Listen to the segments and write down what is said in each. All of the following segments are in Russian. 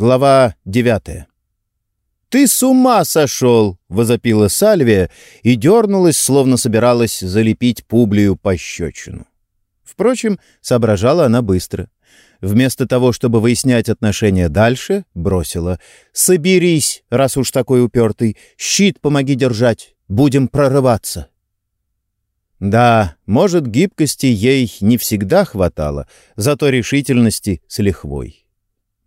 Глава девятая. «Ты с ума сошел!» — возопила Сальвия и дернулась, словно собиралась залепить Публию пощечину. Впрочем, соображала она быстро. Вместо того, чтобы выяснять отношения дальше, бросила. «Соберись, раз уж такой упертый. Щит помоги держать. Будем прорываться». Да, может, гибкости ей не всегда хватало, зато решительности с лихвой.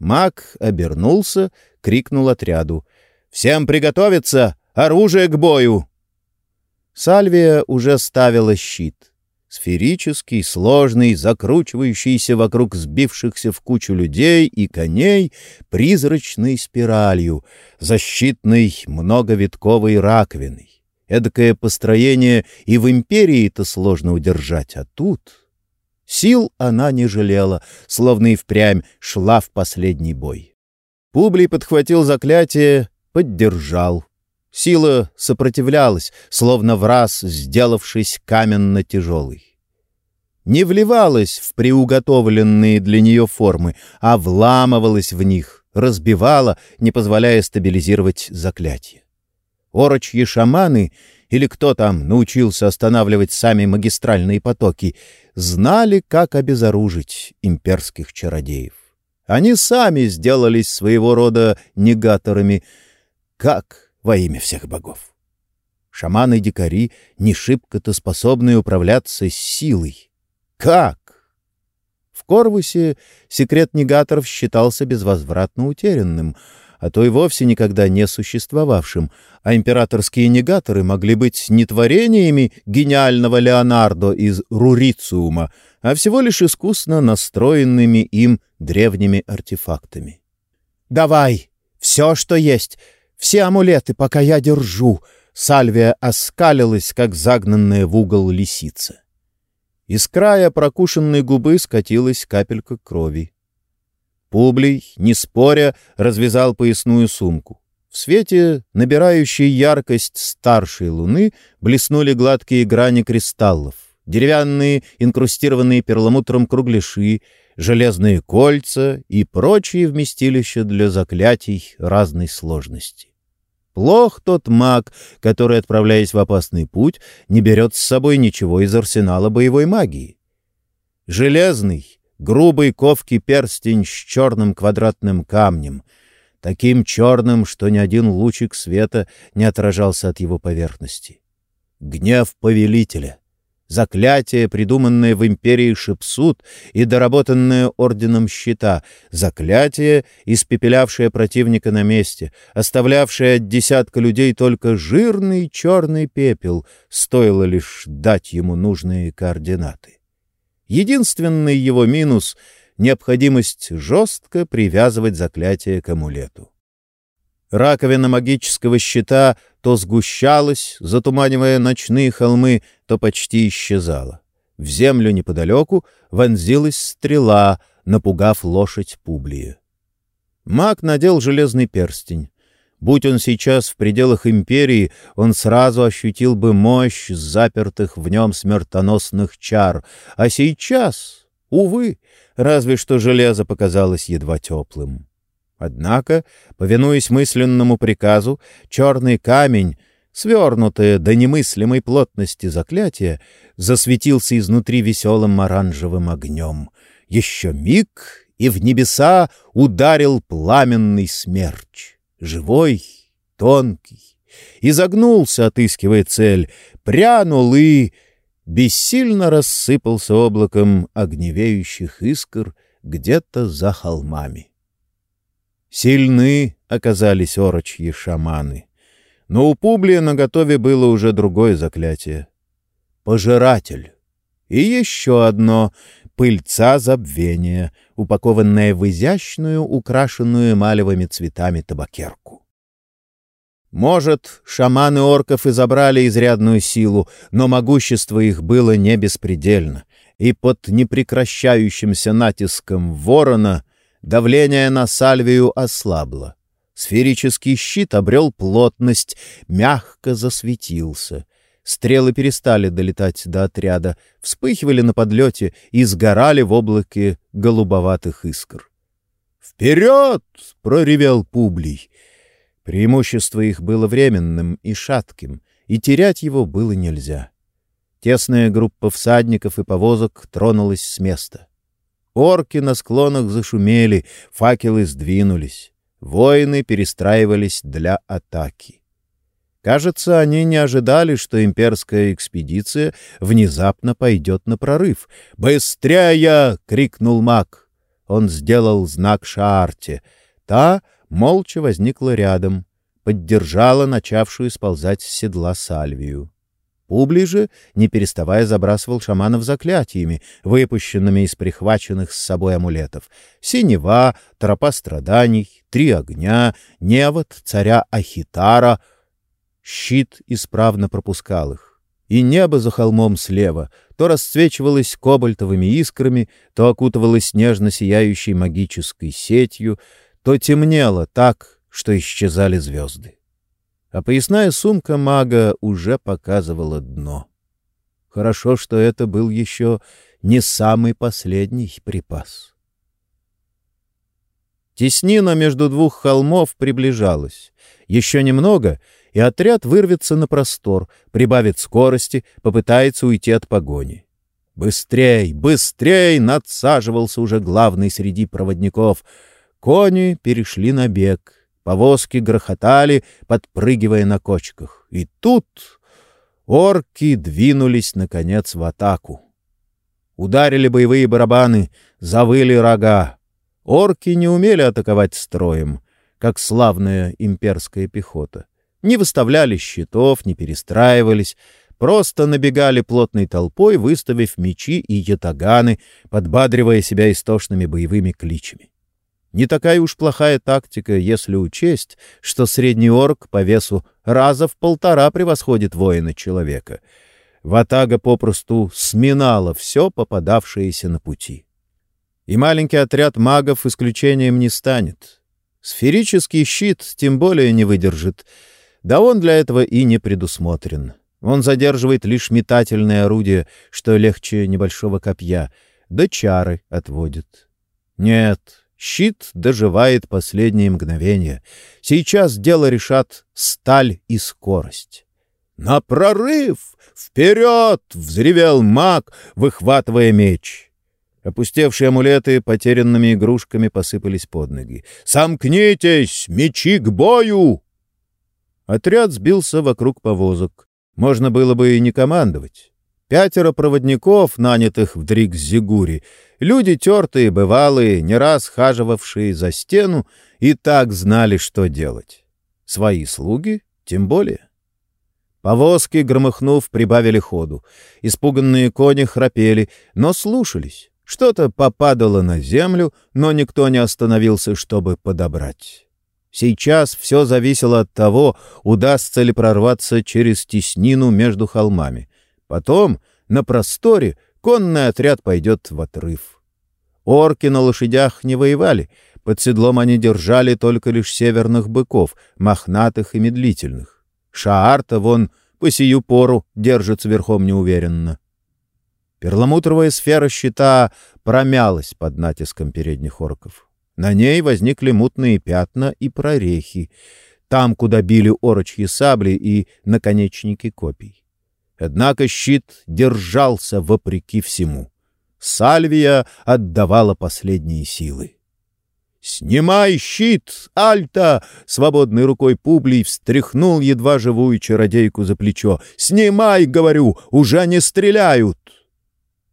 Маг обернулся, крикнул отряду. «Всем приготовиться! Оружие к бою!» Сальвия уже ставила щит. Сферический, сложный, закручивающийся вокруг сбившихся в кучу людей и коней призрачной спиралью, защитной многовитковой раковиной. Эдакое построение и в империи-то сложно удержать, а тут... Сил она не жалела, словно и впрямь шла в последний бой. Публий подхватил заклятие, поддержал. Сила сопротивлялась, словно в раз сделавшись каменно-тяжелой. Не вливалась в приуготовленные для нее формы, а вламывалась в них, разбивала, не позволяя стабилизировать заклятие. Орочьи шаманы или кто там научился останавливать сами магистральные потоки, знали, как обезоружить имперских чародеев. Они сами сделались своего рода негаторами. Как во имя всех богов? Шаманы-дикари не шибко-то способны управляться силой. Как? В Корвусе секрет негаторов считался безвозвратно утерянным — а то и вовсе никогда не существовавшим, а императорские негаторы могли быть не творениями гениального Леонардо из Рурициума, а всего лишь искусно настроенными им древними артефактами. «Давай! Все, что есть! Все амулеты, пока я держу!» Сальвия оскалилась, как загнанная в угол лисица. Из края прокушенной губы скатилась капелька крови. Публий, не споря, развязал поясную сумку. В свете, набирающей яркость старшей луны, блеснули гладкие грани кристаллов, деревянные, инкрустированные перламутром кругляши, железные кольца и прочие вместилища для заклятий разной сложности. Плох тот маг, который, отправляясь в опасный путь, не берет с собой ничего из арсенала боевой магии. Железный, грубый ковкий перстень с черным квадратным камнем, таким черным, что ни один лучик света не отражался от его поверхности. Гнев повелителя, заклятие, придуманное в империи Шипсут и доработанное орденом щита, заклятие, испепелявшее противника на месте, оставлявшее от десятка людей только жирный черный пепел, стоило лишь дать ему нужные координаты. Единственный его минус — необходимость жестко привязывать заклятие к амулету. Раковина магического щита то сгущалась, затуманивая ночные холмы, то почти исчезала. В землю неподалеку вонзилась стрела, напугав лошадь Публия. Маг надел железный перстень. Будь он сейчас в пределах империи, он сразу ощутил бы мощь запертых в нем смертоносных чар. А сейчас, увы, разве что железо показалось едва теплым. Однако, повинуясь мысленному приказу, черный камень, свернутое до немыслимой плотности заклятие, засветился изнутри веселым оранжевым огнем. Еще миг, и в небеса ударил пламенный смерч живой, тонкий, изогнулся, отыскивая цель, прянул и бессильно рассыпался облаком огневеющих искр где-то за холмами. Сильны оказались орочьи шаманы, но у Публия наготове было уже другое заклятие — пожиратель. И еще одно — пыльца забвения, упакованная в изящную, украшенную эмалевыми цветами табакерку. Может, шаманы орков и забрали изрядную силу, но могущество их было не беспредельно, и под непрекращающимся натиском ворона давление на Сальвию ослабло. Сферический щит обрел плотность, мягко засветился. Стрелы перестали долетать до отряда, вспыхивали на подлете и сгорали в облаке голубоватых искр. «Вперед!» — проревел Публий. Преимущество их было временным и шатким, и терять его было нельзя. Тесная группа всадников и повозок тронулась с места. Орки на склонах зашумели, факелы сдвинулись. Воины перестраивались для атаки. Кажется, они не ожидали, что имперская экспедиция внезапно пойдет на прорыв. «Быстрее!» — крикнул маг. Он сделал знак Шаарте. Та молча возникла рядом, поддержала начавшую сползать с седла Сальвию. Публий же, не переставая, забрасывал шаманов заклятиями, выпущенными из прихваченных с собой амулетов. Синева, тропа страданий, три огня, невод царя Ахитара. Щит исправно пропускал их. И небо за холмом слева то расцвечивалось кобальтовыми искрами, то окутывалось нежно сияющей магической сетью, то темнело так, что исчезали звезды а поясная сумка мага уже показывала дно. Хорошо, что это был еще не самый последний припас. Теснина между двух холмов приближалась. Еще немного, и отряд вырвется на простор, прибавит скорости, попытается уйти от погони. «Быстрей, быстрей!» — надсаживался уже главный среди проводников. Кони перешли на бег — Повозки грохотали, подпрыгивая на кочках. И тут орки двинулись, наконец, в атаку. Ударили боевые барабаны, завыли рога. Орки не умели атаковать строем, как славная имперская пехота. Не выставляли щитов, не перестраивались, просто набегали плотной толпой, выставив мечи и ятаганы, подбадривая себя истошными боевыми кличами. Не такая уж плохая тактика, если учесть, что средний орк по весу раза в полтора превосходит воина человека. Ватага попросту сминала все, попадавшееся на пути. И маленький отряд магов исключением не станет. Сферический щит тем более не выдержит. Да он для этого и не предусмотрен. Он задерживает лишь метательное орудие, что легче небольшого копья, да чары отводит. Нет, Щит доживает последние мгновения. Сейчас дело решат сталь и скорость. «На прорыв! Вперед!» — взревел маг, выхватывая меч. Опустевшие амулеты потерянными игрушками посыпались под ноги. «Сомкнитесь! Мечи к бою!» Отряд сбился вокруг повозок. Можно было бы и не командовать. Пятеро проводников, нанятых в Дрикс-Зигури, люди тертые, бывалые, не раз хаживавшие за стену, и так знали, что делать. Свои слуги тем более. Повозки, громыхнув, прибавили ходу. Испуганные кони храпели, но слушались. Что-то попадало на землю, но никто не остановился, чтобы подобрать. Сейчас все зависело от того, удастся ли прорваться через теснину между холмами. Потом, на просторе, конный отряд пойдет в отрыв. Орки на лошадях не воевали, под седлом они держали только лишь северных быков, мохнатых и медлительных. Шаарта вон по сию пору держится верхом неуверенно. Перламутровая сфера щита промялась под натиском передних орков. На ней возникли мутные пятна и прорехи, там, куда били орочьи сабли и наконечники копий. Однако щит держался вопреки всему. Сальвия отдавала последние силы. «Снимай щит, Альта!» — свободной рукой Публий встряхнул едва живую чародейку за плечо. «Снимай, говорю, уже не стреляют!»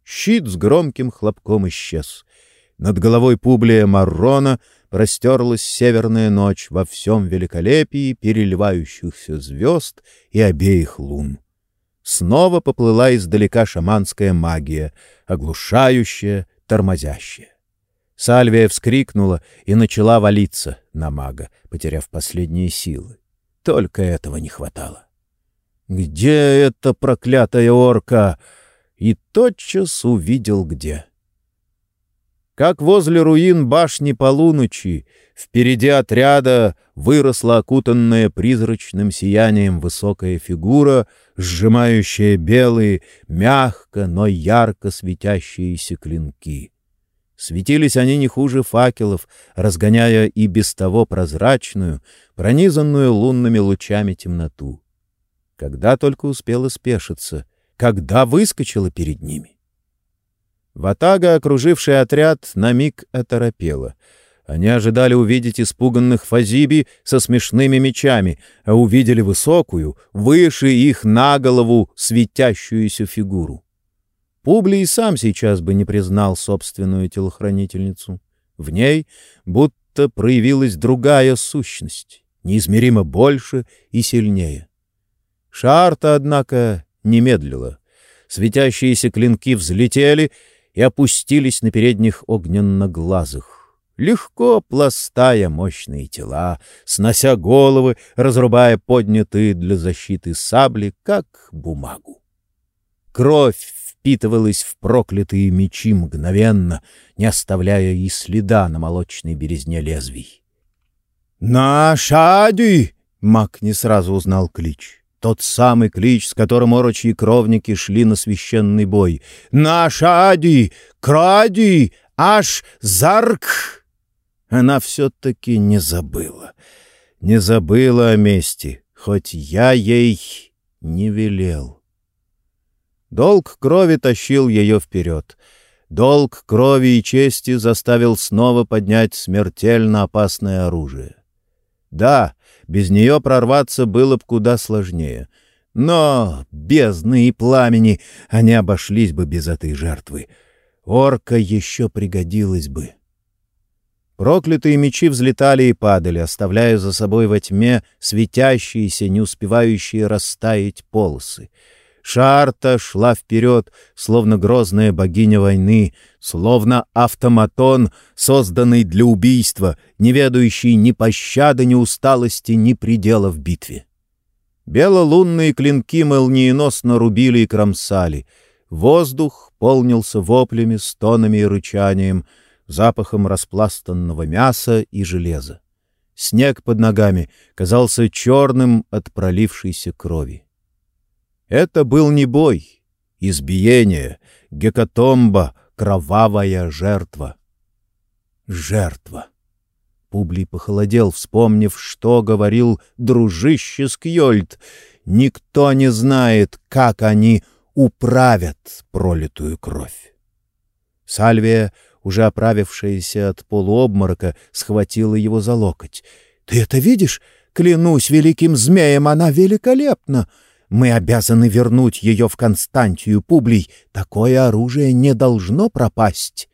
Щит с громким хлопком исчез. Над головой Публия Маррона простерлась северная ночь во всем великолепии переливающихся звезд и обеих лун снова поплыла издалека шаманская магия, оглушающая, тормозящая. Сальвия вскрикнула и начала валиться на мага, потеряв последние силы. Только этого не хватало. «Где эта проклятая орка?» И тотчас увидел, где. Как возле руин башни полуночи, впереди отряда выросла окутанная призрачным сиянием высокая фигура — сжимающая белые, мягко, но ярко светящиеся клинки. Светились они не хуже факелов, разгоняя и без того прозрачную, пронизанную лунными лучами темноту. Когда только успела спешиться, когда выскочила перед ними. Ватага, окружившая отряд, на миг оторопела. Они ожидали увидеть испуганных фазиби со смешными мечами, а увидели высокую, выше их на голову светящуюся фигуру. Публий сам сейчас бы не признал собственную телохранительницу. В ней будто проявилась другая сущность, неизмеримо больше и сильнее. Шарта, однако, не медлила. Светящиеся клинки взлетели и опустились на передних огненно-глазах, легко пластая мощные тела, снося головы, разрубая поднятые для защиты сабли, как бумагу. Кровь впитывалась в проклятые мечи мгновенно, не оставляя и следа на молочной березне лезвий. «На шади!» — маг не сразу узнал клич. Тот самый клич, с которым орочьи кровники шли на священный бой. «На шади! Кради! Аж зарк!» Она все-таки не забыла. Не забыла о мести, хоть я ей не велел. Долг крови тащил ее вперед. Долг крови и чести заставил снова поднять смертельно опасное оружие. Да, без нее прорваться было бы куда сложнее. Но бездны и пламени они обошлись бы без этой жертвы. Орка еще пригодилась бы. Проклятые мечи взлетали и падали, оставляя за собой во тьме светящиеся, не успевающие растаять полосы — Шарта шла вперед, словно грозная богиня войны, словно автоматон, созданный для убийства, не ведающий ни пощады, ни усталости, ни предела в битве. Белолунные клинки молниеносно рубили и кромсали. Воздух полнился воплями, стонами и рычанием, запахом распластанного мяса и железа. Снег под ногами казался черным от пролившейся крови. Это был не бой, избиение, гекатомба, кровавая жертва. Жертва. Публий похолодел, вспомнив, что говорил дружище Скьольд. Никто не знает, как они управят пролитую кровь. Сальвия, уже оправившаяся от полуобморока, схватила его за локоть. — Ты это видишь? Клянусь великим змеем, она великолепна! Мы обязаны вернуть ее в Константию, Публий. Такое оружие не должно пропасть.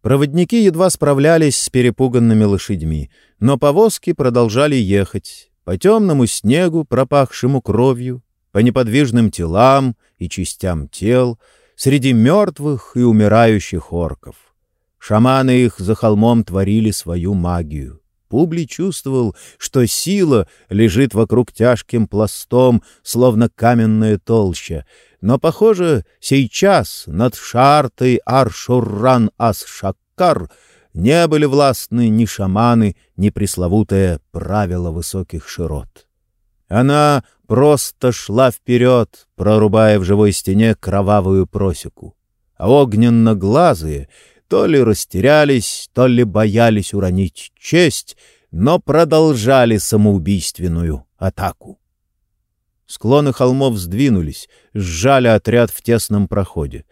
Проводники едва справлялись с перепуганными лошадьми, но повозки продолжали ехать по темному снегу, пропахшему кровью, по неподвижным телам и частям тел, среди мертвых и умирающих орков. Шаманы их за холмом творили свою магию. Публий чувствовал, что сила лежит вокруг тяжким пластом, словно каменная толща. Но, похоже, сейчас над шартой Аршурран-Ас-Шаккар не были властны ни шаманы, ни пресловутое правило высоких широт. Она просто шла вперед, прорубая в живой стене кровавую просеку. А огненно-глазые — то ли растерялись, то ли боялись уронить честь, но продолжали самоубийственную атаку. Склоны холмов сдвинулись, сжали отряд в тесном проходе.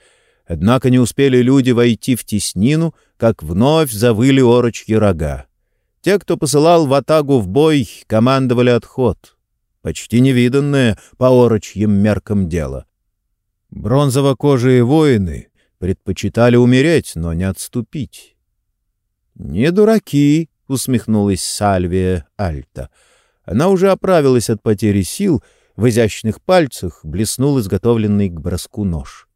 Однако не успели люди войти в теснину, как вновь завыли орочьи рога. Те, кто посылал в атагу в бой, командовали отход. Почти невиданное по орочьим меркам дело. Бронзово-кожие воины предпочитали умереть, но не отступить. «Не дураки», — усмехнулась Сальвия Альта. Она уже оправилась от потери сил, в изящных пальцах блеснул изготовленный к броску нож.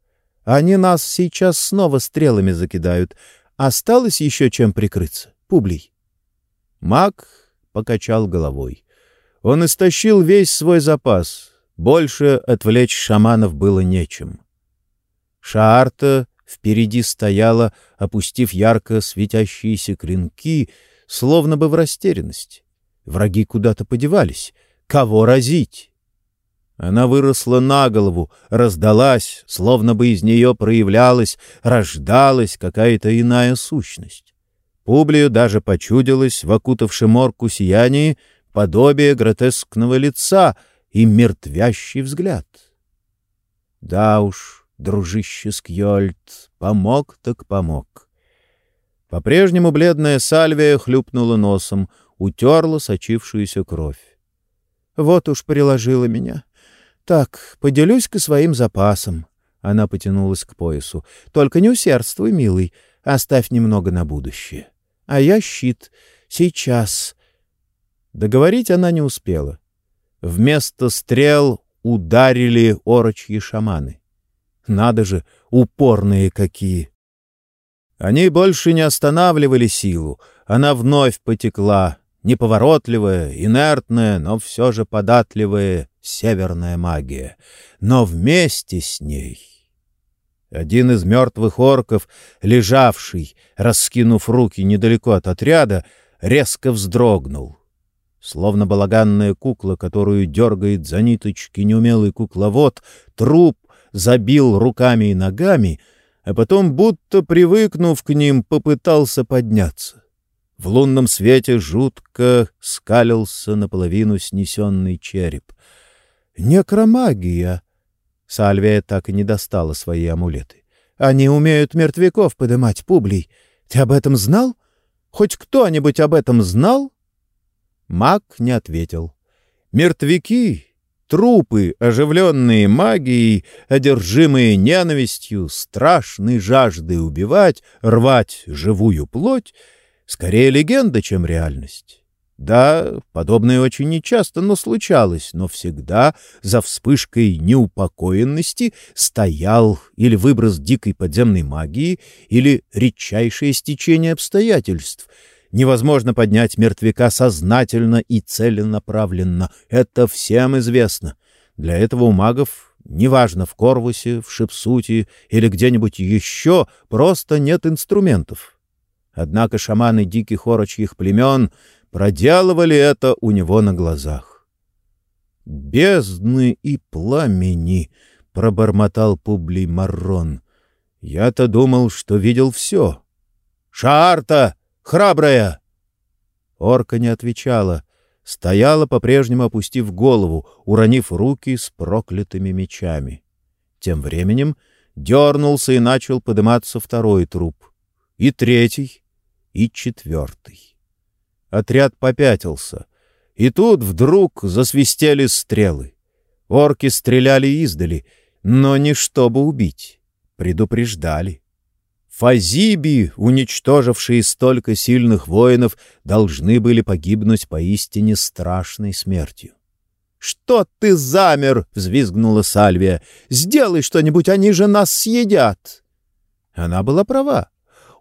«Они нас сейчас снова стрелами закидают. Осталось еще чем прикрыться, Публий». Маг покачал головой. Он истощил весь свой запас. Больше отвлечь шаманов было нечем. Шаарта Впереди стояла, опустив ярко светящиеся клинки, словно бы в растерянности. Враги куда-то подевались. Кого разить? Она выросла на голову, раздалась, словно бы из нее проявлялась, рождалась какая-то иная сущность. Публию даже почудилось в окутавшем орку сиянии подобие гротескного лица и мертвящий взгляд. Да уж, дружище Скьольд, помог так помог. По-прежнему бледная Сальвия хлюпнула носом, утерла сочившуюся кровь. Вот уж приложила меня. Так, поделюсь-ка своим запасом. Она потянулась к поясу. Только не усердствуй, милый, оставь немного на будущее. А я щит. Сейчас. Договорить она не успела. Вместо стрел ударили орочьи шаманы. Надо же, упорные какие! Они больше не останавливали силу. Она вновь потекла, неповоротливая, инертная, но все же податливая северная магия. Но вместе с ней... Один из мертвых орков, лежавший, раскинув руки недалеко от отряда, резко вздрогнул. Словно балаганная кукла, которую дергает за ниточки неумелый кукловод, труп забил руками и ногами, а потом, будто привыкнув к ним, попытался подняться. В лунном свете жутко скалился наполовину снесенный череп. «Некромагия!» Сальвия так и не достала свои амулеты. «Они умеют мертвяков подымать, Публий. Ты об этом знал? Хоть кто-нибудь об этом знал?» Маг не ответил. «Мертвяки Трупы, оживленные магией, одержимые ненавистью, страшной жаждой убивать, рвать живую плоть, Скорее легенда, чем реальность. Да, подобное очень нечасто, но случалось, но всегда за вспышкой неупокоенности стоял или выброс дикой подземной магии, или редчайшее стечение обстоятельств. Невозможно поднять мертвяка сознательно и целенаправленно. Это всем известно. Для этого у магов, неважно, в Корвусе, в Шипсуте или где-нибудь еще, просто нет инструментов. Однако шаманы диких орочьих племен проделывали это у него на глазах. «Бездны и пламени!» — пробормотал Публий Маррон. «Я-то думал, что видел все. Шаарта! Храбрая!» Орка не отвечала, стояла, по-прежнему опустив голову, уронив руки с проклятыми мечами. Тем временем дернулся и начал подниматься второй труп. И третий, и четвертый. Отряд попятился, и тут вдруг засвистели стрелы. Орки стреляли издали, но не чтобы убить, предупреждали. Фазиби, уничтожившие столько сильных воинов, должны были погибнуть поистине страшной смертью. «Что ты замер?» — взвизгнула Сальвия. «Сделай что-нибудь, они же нас съедят!» Она была права.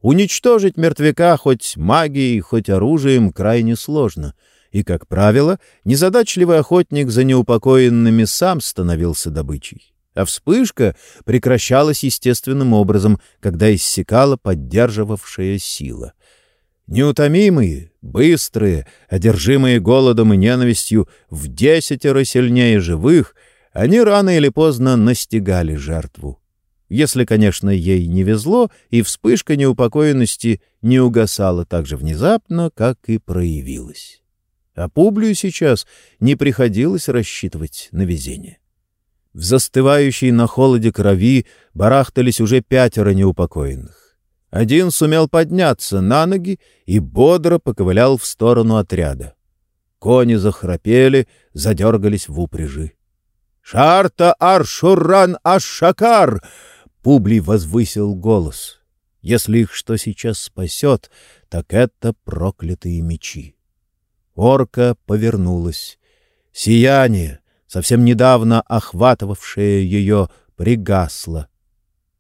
Уничтожить мертвяка хоть магией, хоть оружием крайне сложно, и, как правило, незадачливый охотник за неупокоенными сам становился добычей. А вспышка прекращалась естественным образом, когда иссякала поддерживавшая сила. Неутомимые, быстрые, одержимые голодом и ненавистью, в десятеро сильнее живых, они рано или поздно настигали жертву если, конечно, ей не везло, и вспышка неупокоенности не угасала так же внезапно, как и проявилась. А Публию сейчас не приходилось рассчитывать на везение. В застывающей на холоде крови барахтались уже пятеро неупокоенных. Один сумел подняться на ноги и бодро поковылял в сторону отряда. Кони захрапели, задергались в упряжи. «Шарта Аршуран Ашакар!» Публий возвысил голос. Если их что сейчас спасет, так это проклятые мечи. Орка повернулась. Сияние, совсем недавно охватывавшее ее, пригасло.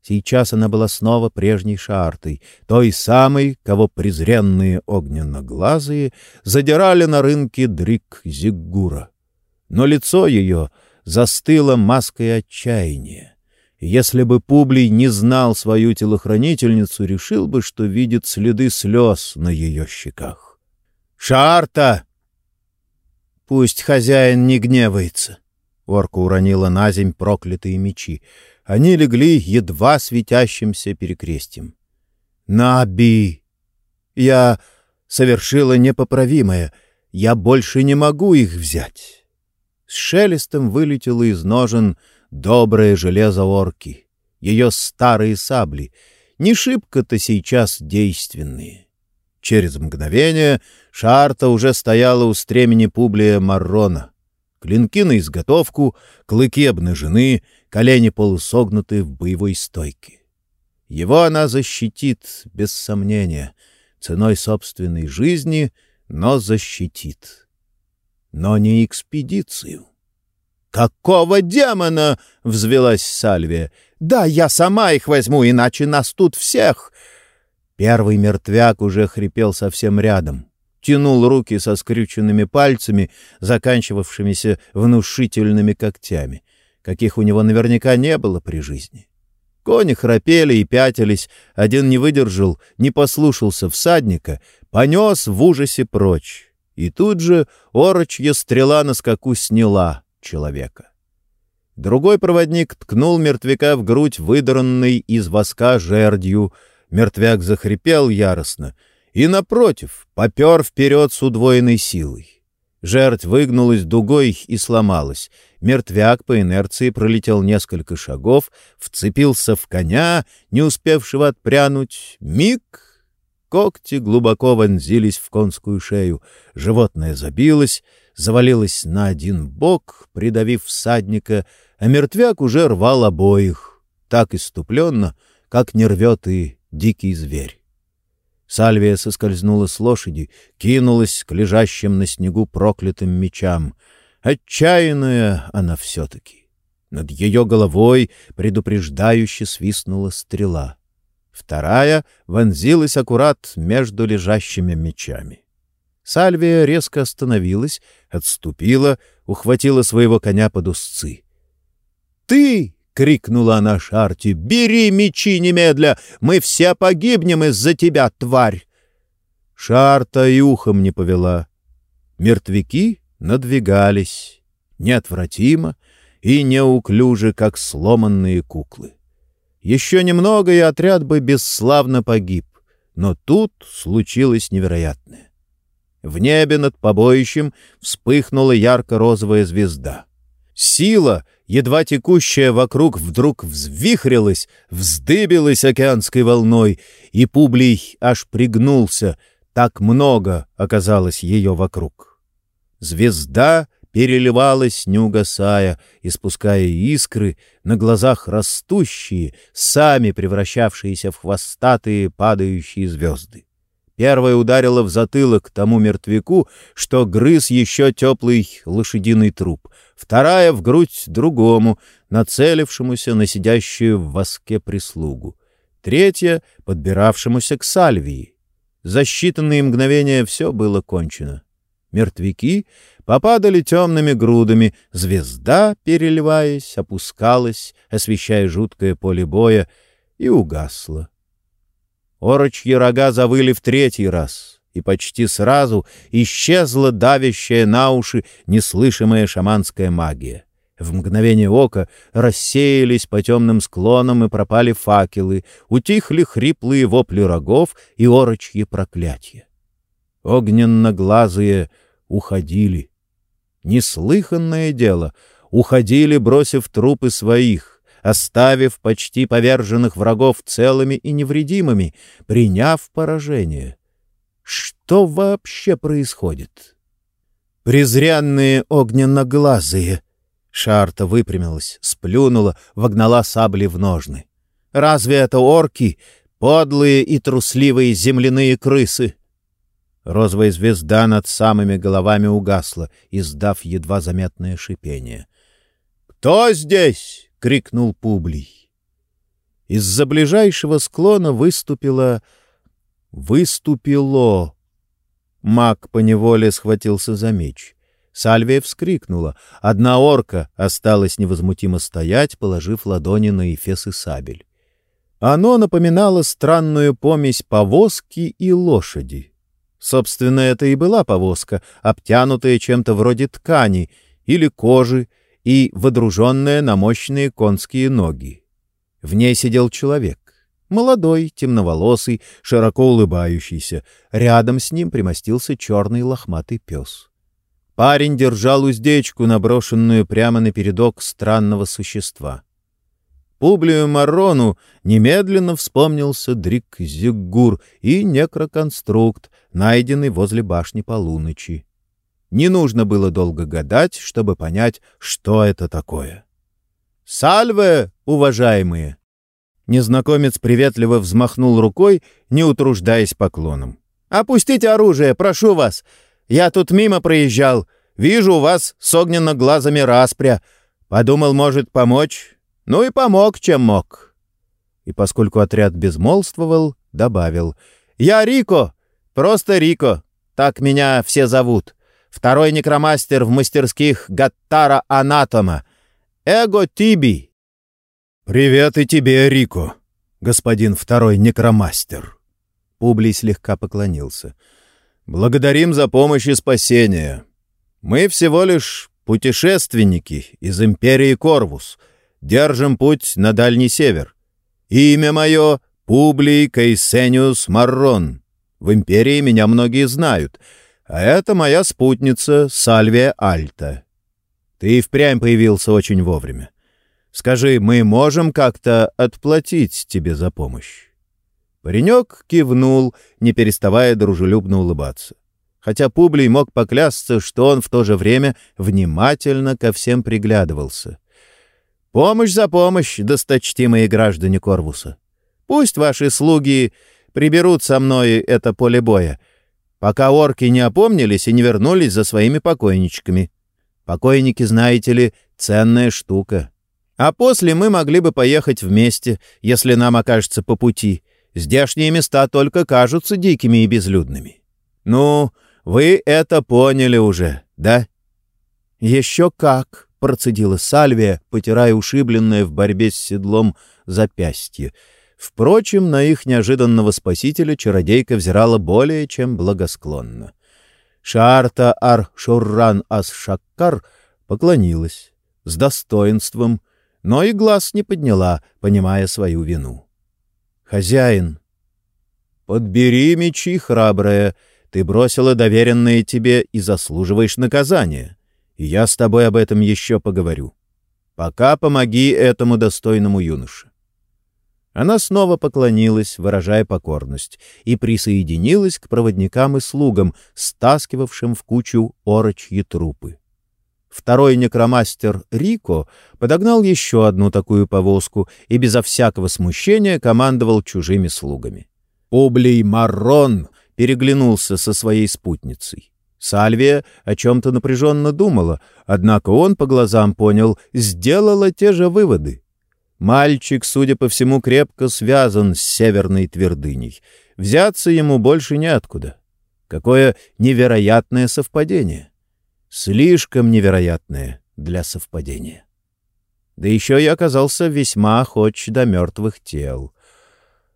Сейчас она была снова прежней шартой, той самой, кого презренные огненно-глазые задирали на рынке Дрик Зиггура. Но лицо ее застыло маской отчаяния. Если бы Публий не знал свою телохранительницу, решил бы, что видит следы слез на ее щеках. «Шарта!» «Пусть хозяин не гневается. Орка уронила на земь проклятые мечи. Они легли едва светящимся перекрестием. «Наби! Я совершила непоправимое. Я больше не могу их взять!» С шелестом вылетело из ножен доброе железо орки, ее старые сабли, не шибко-то сейчас действенные. Через мгновение Шарта уже стояла у стремени Публия Маррона. Клинки на изготовку, клыки обнажены, колени полусогнуты в боевой стойке. Его она защитит, без сомнения, ценой собственной жизни, но защитит. Но не экспедицию. «Какого демона?» — взвелась Сальвия. «Да, я сама их возьму, иначе нас тут всех!» Первый мертвяк уже хрипел совсем рядом тянул руки со скрюченными пальцами, заканчивавшимися внушительными когтями, каких у него наверняка не было при жизни. Кони храпели и пятились, один не выдержал, не послушался всадника, понес в ужасе прочь. И тут же орочья стрела на скаку сняла человека. Другой проводник ткнул мертвяка в грудь выдранной из воска жердью. Мертвяк захрипел яростно — и, напротив, попер вперед с удвоенной силой. Жертв выгнулась дугой и сломалась. Мертвяк по инерции пролетел несколько шагов, вцепился в коня, не успевшего отпрянуть. Миг! Когти глубоко вонзились в конскую шею. Животное забилось, завалилось на один бок, придавив всадника, а мертвяк уже рвал обоих, так иступленно, как не рвет и дикий зверь. Сальвия соскользнула с лошади, кинулась к лежащим на снегу проклятым мечам. Отчаянная она все-таки. Над ее головой предупреждающе свистнула стрела. Вторая вонзилась аккурат между лежащими мечами. Сальвия резко остановилась, отступила, ухватила своего коня под узцы. «Ты!» — крикнула она Шарти. «Бери мечи немедля! Мы все погибнем из-за тебя, тварь!» Шарта и ухом не повела. Мертвяки надвигались, неотвратимо и неуклюже, как сломанные куклы. Еще немного, и отряд бы бесславно погиб, но тут случилось невероятное. В небе над побоищем вспыхнула ярко-розовая звезда. Сила, едва текущая вокруг, вдруг взвихрилась, вздыбилась океанской волной, и Публий аж пригнулся, так много оказалось ее вокруг. Звезда переливалась, не угасая, испуская искры, на глазах растущие, сами превращавшиеся в хвостатые падающие звезды. Первая ударила в затылок тому мертвяку, что грыз еще теплый лошадиный труп. Вторая — в грудь другому, нацелившемуся на сидящую в воске прислугу. Третья — подбиравшемуся к Сальвии. За считанные мгновения все было кончено. Мертвяки попадали темными грудами, звезда, переливаясь, опускалась, освещая жуткое поле боя, и угасла. Орочьи рога завыли в третий раз, и почти сразу исчезла давящая на уши неслышимая шаманская магия. В мгновение ока рассеялись по темным склонам и пропали факелы, утихли хриплые вопли рогов и орочьи проклятия. Огненно-глазые уходили. Неслыханное дело, уходили, бросив трупы своих, оставив почти поверженных врагов целыми и невредимыми, приняв поражение. Что вообще происходит? Презрянные огненноглазые! Шарта выпрямилась, сплюнула, вогнала сабли в ножны. Разве это орки, подлые и трусливые земляные крысы? Розовая звезда над самыми головами угасла, издав едва заметное шипение. «Кто здесь?» Крикнул Публий. Из-за ближайшего склона выступило... Выступило... Маг поневоле схватился за меч. Сальвия вскрикнула. Одна орка осталась невозмутимо стоять, положив ладони на эфес и сабель. Оно напоминало странную помесь повозки и лошади. Собственно, это и была повозка, обтянутая чем-то вроде ткани или кожи, и водруженная на мощные конские ноги. В ней сидел человек. Молодой, темноволосый, широко улыбающийся. Рядом с ним примостился черный лохматый пес. Парень держал уздечку, наброшенную прямо на передок странного существа. Публию Марону немедленно вспомнился Дрик Зиггур и некроконструкт, найденный возле башни полуночи. Не нужно было долго гадать, чтобы понять, что это такое. «Сальве, уважаемые!» Незнакомец приветливо взмахнул рукой, не утруждаясь поклоном. «Опустите оружие, прошу вас! Я тут мимо проезжал. Вижу у вас с огненно-глазами распря. Подумал, может, помочь. Ну и помог, чем мог». И поскольку отряд безмолвствовал, добавил. «Я Рико! Просто Рико! Так меня все зовут. Второй некромастер в мастерских Гаттара Анатома. Эго Тиби!» «Привет и тебе, Рико, господин второй некромастер!» Публий слегка поклонился. «Благодарим за помощь и спасение. Мы всего лишь путешественники из империи Корвус. Держим путь на Дальний Север. Имя мое — Публий Кейсениус Маррон. В империи меня многие знают — а это моя спутница Сальвия Альта. Ты и впрямь появился очень вовремя. Скажи, мы можем как-то отплатить тебе за помощь?» Паренек кивнул, не переставая дружелюбно улыбаться. Хотя Публий мог поклясться, что он в то же время внимательно ко всем приглядывался. «Помощь за помощь, досточтимые граждане Корвуса! Пусть ваши слуги приберут со мной это поле боя, пока орки не опомнились и не вернулись за своими покойничками. Покойники, знаете ли, ценная штука. А после мы могли бы поехать вместе, если нам окажется по пути. Здешние места только кажутся дикими и безлюдными. Ну, вы это поняли уже, да? Еще как, процедила Сальвия, потирая ушибленное в борьбе с седлом запястье — Впрочем, на их неожиданного спасителя чародейка взирала более чем благосклонно. Шарта Ар-Шурран Ас-Шаккар поклонилась с достоинством, но и глаз не подняла, понимая свою вину. «Хозяин!» «Подбери мечи, храбрая, ты бросила доверенные тебе и заслуживаешь наказания, и я с тобой об этом еще поговорю. Пока помоги этому достойному юноше». Она снова поклонилась, выражая покорность, и присоединилась к проводникам и слугам, стаскивавшим в кучу орочьи трупы. Второй некромастер Рико подогнал еще одну такую повозку и безо всякого смущения командовал чужими слугами. Публий Маррон переглянулся со своей спутницей. Сальвия о чем-то напряженно думала, однако он, по глазам понял, сделала те же выводы. Мальчик, судя по всему, крепко связан с северной твердыней. Взяться ему больше неоткуда. Какое невероятное совпадение. Слишком невероятное для совпадения. Да еще я оказался весьма охоч до мертвых тел.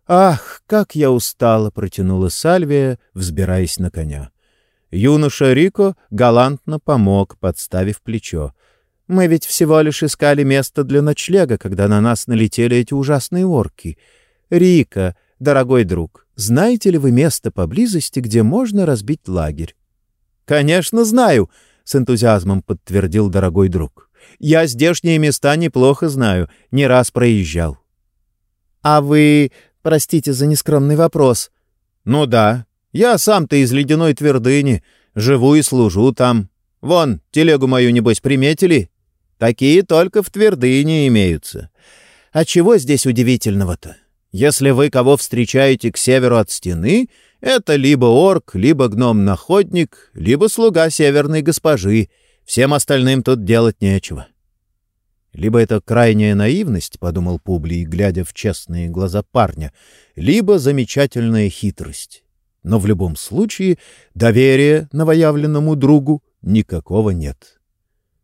«Ах, как я устала!» — протянула Сальвия, взбираясь на коня. Юноша Рико галантно помог, подставив плечо. Мы ведь всего лишь искали место для ночлега, когда на нас налетели эти ужасные орки. Рика, дорогой друг, знаете ли вы место поблизости, где можно разбить лагерь? Конечно, знаю, с энтузиазмом подтвердил дорогой друг. Я здешние места неплохо знаю, не раз проезжал. А вы, простите за нескромный вопрос. Ну да, я сам-то из ледяной твердыни, живу и служу там. Вон, телегу мою, небось, приметили? Такие только в твердыне имеются. А чего здесь удивительного-то? Если вы кого встречаете к северу от стены, это либо орк, либо гном-находник, либо слуга северной госпожи. Всем остальным тут делать нечего. Либо это крайняя наивность, — подумал Публий, глядя в честные глаза парня, — либо замечательная хитрость. Но в любом случае доверия новоявленному другу никакого нет.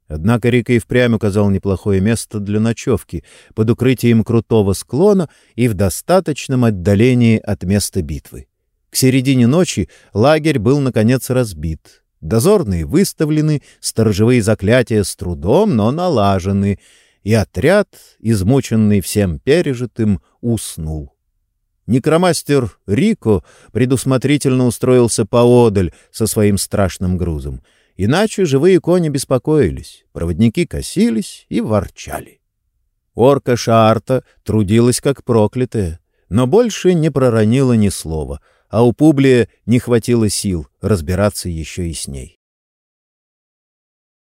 Однако Рика и впрямь указал неплохое место для ночевки, под укрытием крутого склона и в достаточном отдалении от места битвы. К середине ночи лагерь был, наконец, разбит. Дозорные выставлены, сторожевые заклятия с трудом, но налажены, и отряд, измученный всем пережитым, уснул. Некромастер Рико предусмотрительно устроился поодаль со своим страшным грузом. Иначе живые кони беспокоились, проводники косились и ворчали. Орка Шаарта трудилась как проклятая, но больше не проронила ни слова — а у Публия не хватило сил разбираться еще и с ней.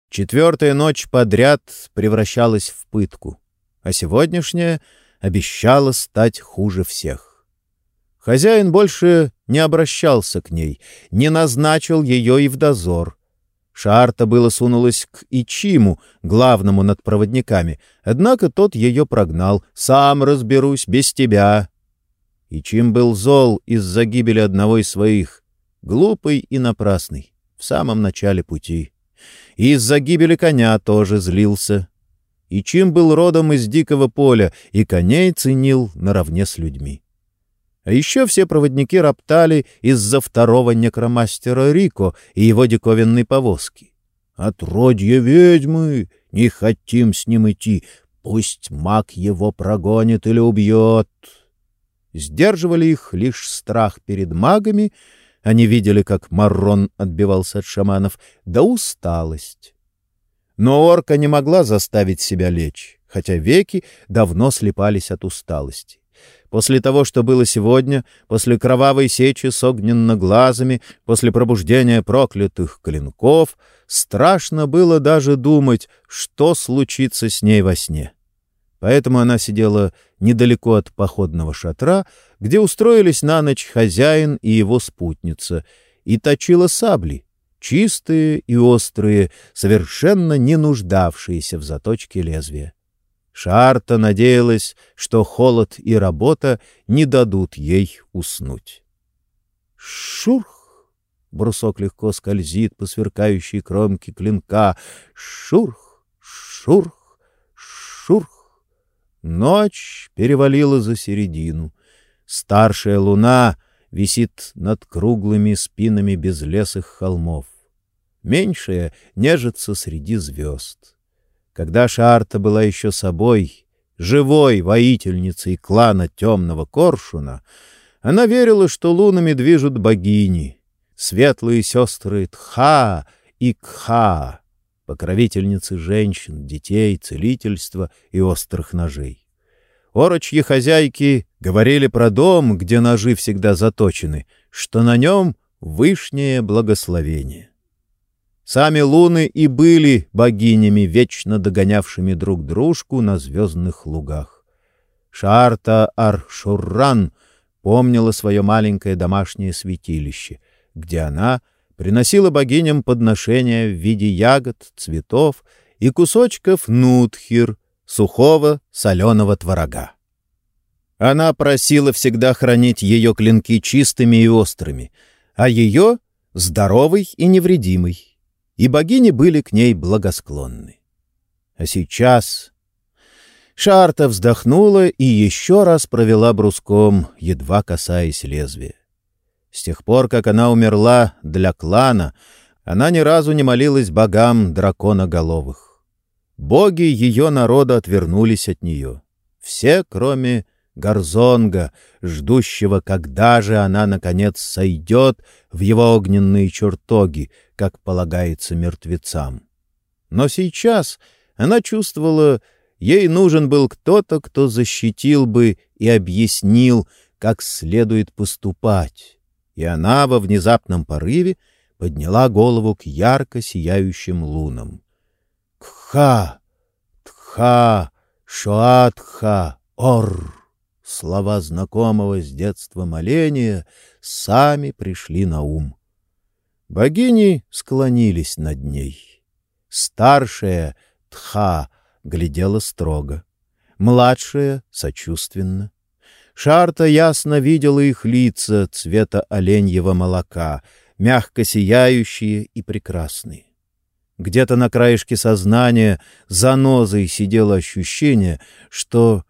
Четвертая ночь подряд превращалась в пытку, а сегодняшняя обещала стать хуже всех. Хозяин больше не обращался к ней, не назначил ее и в дозор. Шарта было сунулась к Ичиму, главному над проводниками, однако тот ее прогнал. «Сам разберусь без тебя, и чем был зол из-за гибели одного из своих, глупый и напрасный, в самом начале пути. Из-за гибели коня тоже злился. И чем был родом из дикого поля, и коней ценил наравне с людьми. А еще все проводники роптали из-за второго некромастера Рико и его диковинной повозки. «Отродье ведьмы! Не хотим с ним идти! Пусть маг его прогонит или убьет!» Сдерживали их лишь страх перед магами, они видели, как Маррон отбивался от шаманов, да усталость. Но орка не могла заставить себя лечь, хотя веки давно слепались от усталости. После того, что было сегодня, после кровавой сечи с огненно-глазами, после пробуждения проклятых клинков, страшно было даже думать, что случится с ней во сне. Поэтому она сидела недалеко от походного шатра, где устроились на ночь хозяин и его спутница, и точила сабли, чистые и острые, совершенно не нуждавшиеся в заточке лезвия. Шарта надеялась, что холод и работа не дадут ей уснуть. Шурх! Брусок легко скользит по сверкающей кромке клинка. Шурх! Шурх! Шурх! Ночь перевалила за середину. Старшая луна висит над круглыми спинами безлесых холмов. Меньшая нежится среди звезд. Когда Шарта была еще собой, живой воительницей клана Темного Коршуна, она верила, что лунами движут богини, светлые сестры Тха и Кха, покровительницы женщин, детей, целительства и острых ножей. Орочьи хозяйки говорили про дом, где ножи всегда заточены, что на нем вышнее благословение. Сами луны и были богинями, вечно догонявшими друг дружку на звездных лугах. Шарта Ар-Шурран помнила свое маленькое домашнее святилище, где она — приносила богиням подношения в виде ягод, цветов и кусочков нутхир, сухого соленого творога. Она просила всегда хранить ее клинки чистыми и острыми, а ее — здоровой и невредимой, и богини были к ней благосклонны. А сейчас... Шарта вздохнула и еще раз провела бруском, едва касаясь лезвия. С тех пор, как она умерла для клана, она ни разу не молилась богам драконоголовых. Боги ее народа отвернулись от нее. Все, кроме Горзонга, ждущего, когда же она, наконец, сойдет в его огненные чертоги, как полагается мертвецам. Но сейчас она чувствовала, ей нужен был кто-то, кто защитил бы и объяснил, как следует поступать и она во внезапном порыве подняла голову к ярко сияющим лунам. «Кха! Тха! Шоатха! Ор!» Слова знакомого с детства моления сами пришли на ум. Богини склонились над ней. Старшая Тха глядела строго, младшая — сочувственно. Шарта ясно видела их лица цвета оленьего молока, мягко сияющие и прекрасные. Где-то на краешке сознания занозой сидело ощущение, что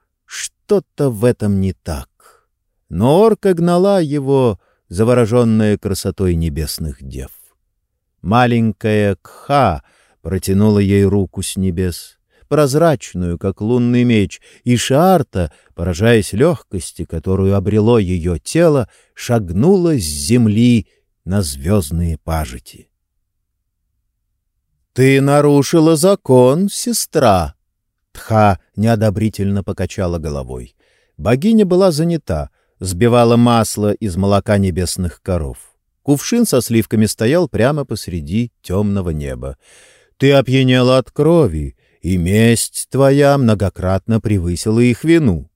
что-то в этом не так. Но орка гнала его, завороженная красотой небесных дев. Маленькая Кха протянула ей руку с небес, прозрачную, как лунный меч, и Шаарта, поражаясь легкости, которую обрело ее тело, шагнула с земли на звездные пажити. «Ты нарушила закон, сестра!» Тха неодобрительно покачала головой. Богиня была занята, сбивала масло из молока небесных коров. Кувшин со сливками стоял прямо посреди темного неба. «Ты опьянела от крови, и месть твоя многократно превысила их вину.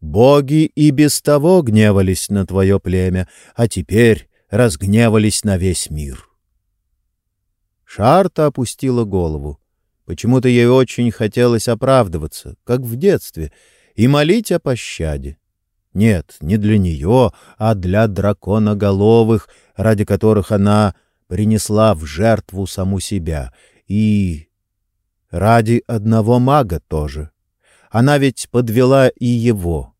Боги и без того гневались на твое племя, а теперь разгневались на весь мир». Шарта опустила голову. Почему-то ей очень хотелось оправдываться, как в детстве, и молить о пощаде. Нет, не для нее, а для драконоголовых, ради которых она принесла в жертву саму себя. И ради одного мага тоже. Она ведь подвела и его.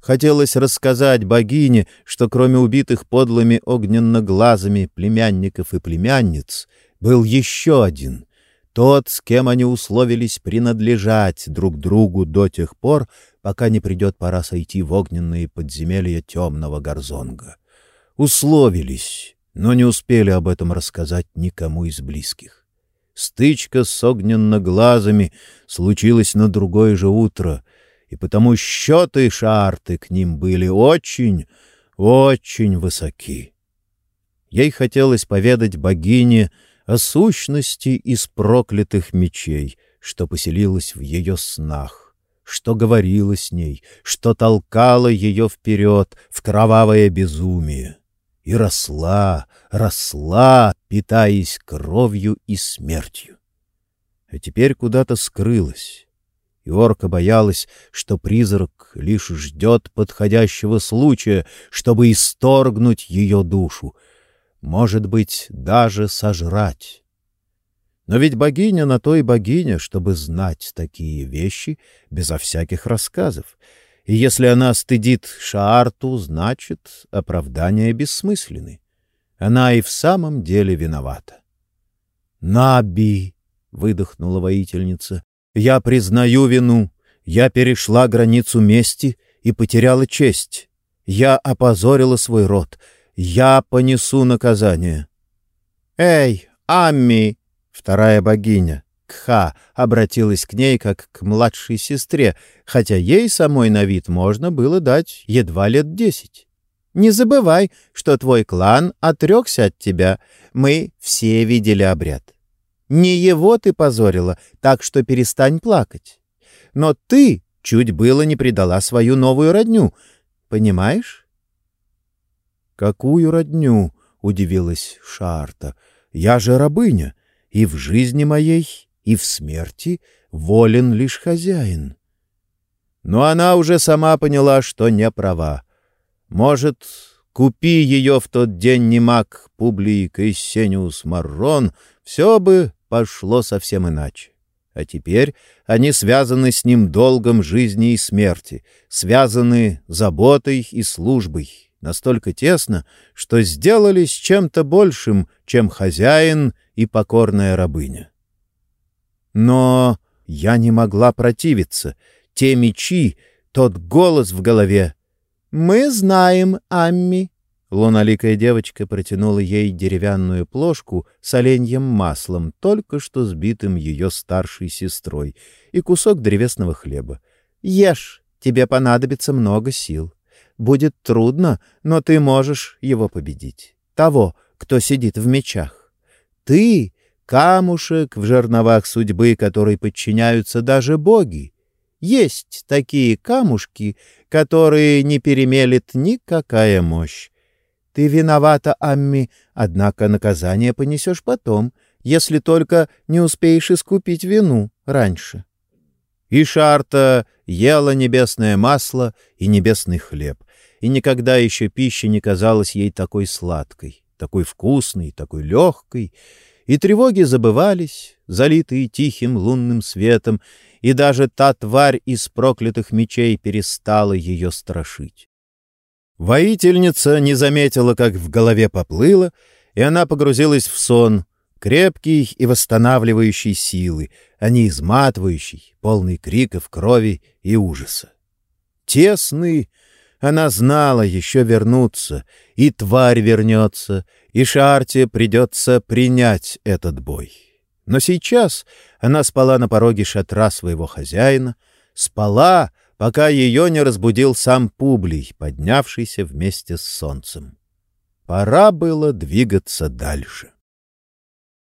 Хотелось рассказать богине, что кроме убитых подлыми огненно-глазами племянников и племянниц, был еще один, тот, с кем они условились принадлежать друг другу до тех пор, пока не придет пора сойти в огненные подземелья темного горзонга. Условились, но не успели об этом рассказать никому из близких. Стычка с огненно-глазами случилась на другое же утро, и потому счеты шарты к ним были очень, очень высоки. Ей хотелось поведать богине о сущности из проклятых мечей, что поселилась в ее снах, что говорила с ней, что толкала ее вперед в кровавое безумие. И росла, росла, питаясь кровью и смертью. А теперь куда-то скрылась. И орка боялась, что призрак лишь ждет подходящего случая, чтобы исторгнуть ее душу — может быть, даже сожрать. Но ведь богиня на то и богиня, чтобы знать такие вещи безо всяких рассказов. И если она стыдит Шаарту, значит, оправдания бессмысленны. Она и в самом деле виновата. «Наби!» — выдохнула воительница. «Я признаю вину. Я перешла границу мести и потеряла честь. Я опозорила свой род. Я понесу наказание. «Эй, Амми!» Вторая богиня, Кха, обратилась к ней как к младшей сестре, хотя ей самой на вид можно было дать едва лет десять. «Не забывай, что твой клан отрекся от тебя. Мы все видели обряд. Не его ты позорила, так что перестань плакать. Но ты чуть было не предала свою новую родню. Понимаешь?» «Какую родню?» — удивилась Шарта. «Я же рабыня, и в жизни моей, и в смерти волен лишь хозяин». Но она уже сама поняла, что не права. Может, купи ее в тот день не маг Публий Кассениус Маррон, все бы пошло совсем иначе. А теперь они связаны с ним долгом жизни и смерти, связаны заботой и службой, настолько тесно, что сделались чем-то большим, чем хозяин и покорная рабыня. Но я не могла противиться. Те мечи, тот голос в голове. «Мы знаем, Амми!» Луналикая девочка протянула ей деревянную плошку с оленьим маслом, только что сбитым ее старшей сестрой, и кусок древесного хлеба. «Ешь, тебе понадобится много сил». Будет трудно, но ты можешь его победить. Того, кто сидит в мечах. Ты — камушек в жерновах судьбы, которой подчиняются даже боги. Есть такие камушки, которые не перемелет никакая мощь. Ты виновата, Амми, однако наказание понесешь потом, если только не успеешь искупить вину раньше. И Шарта ела небесное масло и небесный хлеб, и никогда еще пища не казалась ей такой сладкой, такой вкусной, такой легкой, и тревоги забывались, залитые тихим лунным светом, и даже та тварь из проклятых мечей перестала ее страшить. Воительница не заметила, как в голове поплыла, и она погрузилась в сон, крепкий и восстанавливающий силы, а не изматывающий, полный криков, крови и ужаса. Те сны она знала еще вернуться, и тварь вернется, и Шарте придется принять этот бой. Но сейчас она спала на пороге шатра своего хозяина, спала, пока ее не разбудил сам Публий, поднявшийся вместе с солнцем. Пора было двигаться дальше.